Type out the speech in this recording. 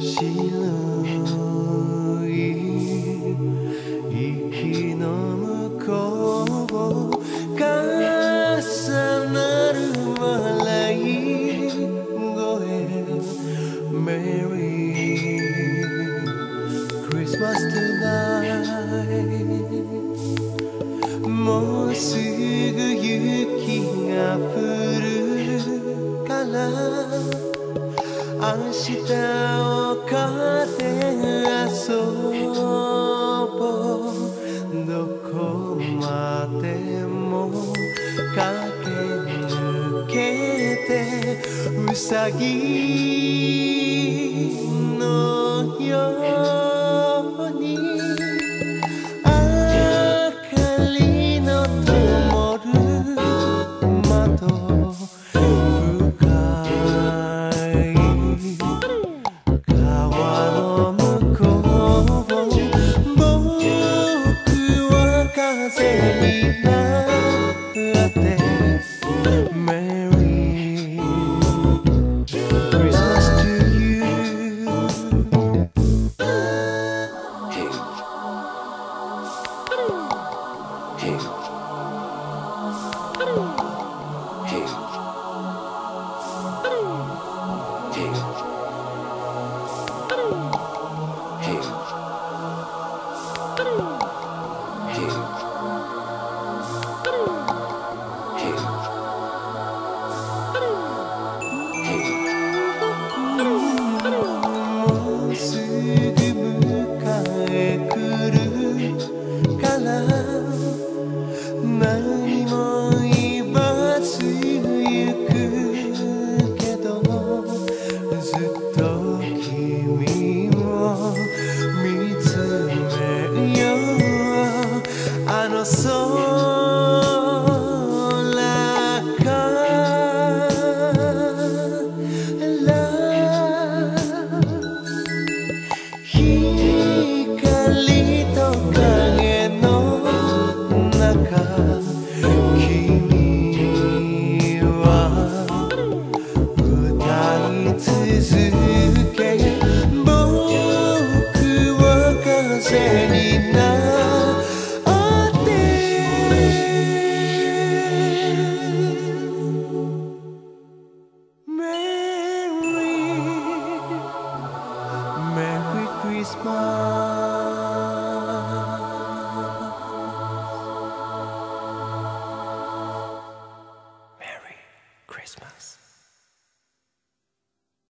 白い息のら明日を風遊ぼう。どこまでも駆け抜けてうさぎのよう風になってメ何も言わず行くけどずっと君を見つめよう。あの空 Christmas.